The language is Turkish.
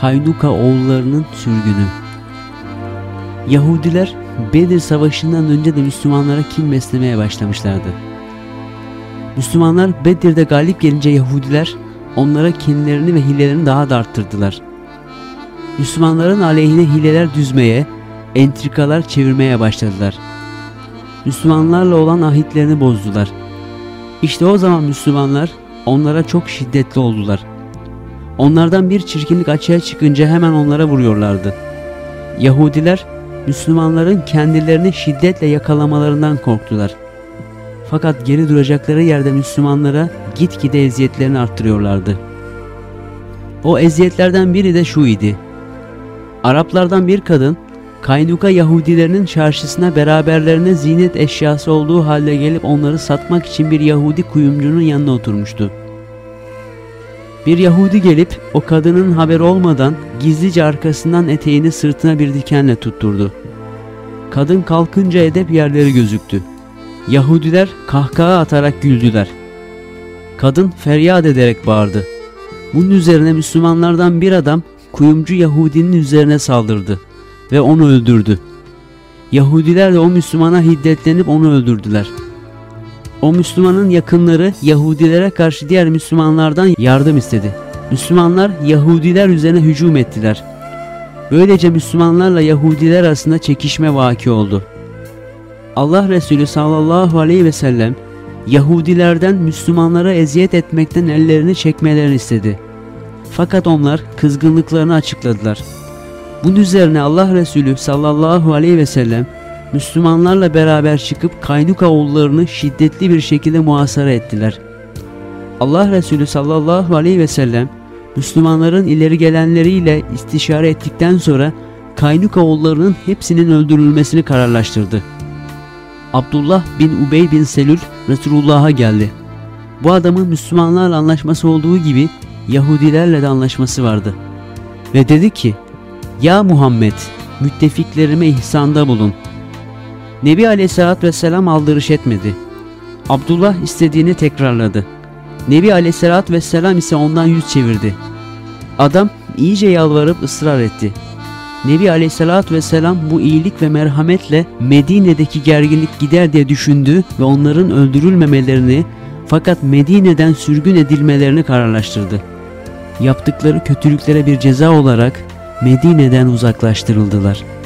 Kaynuka oğullarının sürgünü Yahudiler Bedir Savaşı'ndan önce de Müslümanlara kin beslemeye başlamışlardı. Müslümanlar Bedir'de galip gelince Yahudiler onlara kinlerini ve hilelerini daha da arttırdılar. Müslümanların aleyhine hileler düzmeye, entrikalar çevirmeye başladılar. Müslümanlarla olan ahitlerini bozdular. İşte o zaman Müslümanlar onlara çok şiddetli oldular. Onlardan bir çirkinlik açığa çıkınca hemen onlara vuruyorlardı. Yahudiler Müslümanların kendilerini şiddetle yakalamalarından korktular. Fakat geri duracakları yerde Müslümanlara gitgide eziyetlerini arttırıyorlardı. O eziyetlerden biri de şu idi. Araplardan bir kadın Kaynuka Yahudilerinin çarşısına beraberlerine zinet eşyası olduğu halde gelip onları satmak için bir Yahudi kuyumcunun yanına oturmuştu. Bir Yahudi gelip o kadının haberi olmadan gizlice arkasından eteğini sırtına bir dikenle tutturdu. Kadın kalkınca edep yerleri gözüktü. Yahudiler kahkaha atarak güldüler. Kadın feryat ederek bağırdı. Bunun üzerine Müslümanlardan bir adam kuyumcu Yahudinin üzerine saldırdı ve onu öldürdü. Yahudiler de o Müslümana hiddetlenip onu öldürdüler. O Müslümanın yakınları Yahudilere karşı diğer Müslümanlardan yardım istedi. Müslümanlar Yahudiler üzerine hücum ettiler. Böylece Müslümanlarla Yahudiler arasında çekişme vaki oldu. Allah Resulü sallallahu aleyhi ve sellem Yahudilerden Müslümanlara eziyet etmekten ellerini çekmelerini istedi. Fakat onlar kızgınlıklarını açıkladılar. Bunun üzerine Allah Resulü sallallahu aleyhi ve sellem Müslümanlarla beraber çıkıp Kaynuka oğullarını şiddetli bir şekilde muhasara ettiler. Allah Resulü sallallahu aleyhi ve sellem Müslümanların ileri gelenleriyle istişare ettikten sonra Kaynuka oğullarının hepsinin öldürülmesini kararlaştırdı. Abdullah bin Ubey bin Selül Resulullah'a geldi. Bu adamın Müslümanlarla anlaşması olduğu gibi Yahudilerle de anlaşması vardı. Ve dedi ki, Ya Muhammed, müttefiklerime ihsanda bulun. Nebi Aleyhisselatü Vesselam aldırış etmedi. Abdullah istediğini tekrarladı. Nebi Aleyhisselatü Vesselam ise ondan yüz çevirdi. Adam iyice yalvarıp ısrar etti. Nebi Aleyhisselatü Vesselam bu iyilik ve merhametle Medine'deki gerginlik gider diye düşündü ve onların öldürülmemelerini fakat Medine'den sürgün edilmelerini kararlaştırdı. Yaptıkları kötülüklere bir ceza olarak Medine'den uzaklaştırıldılar.''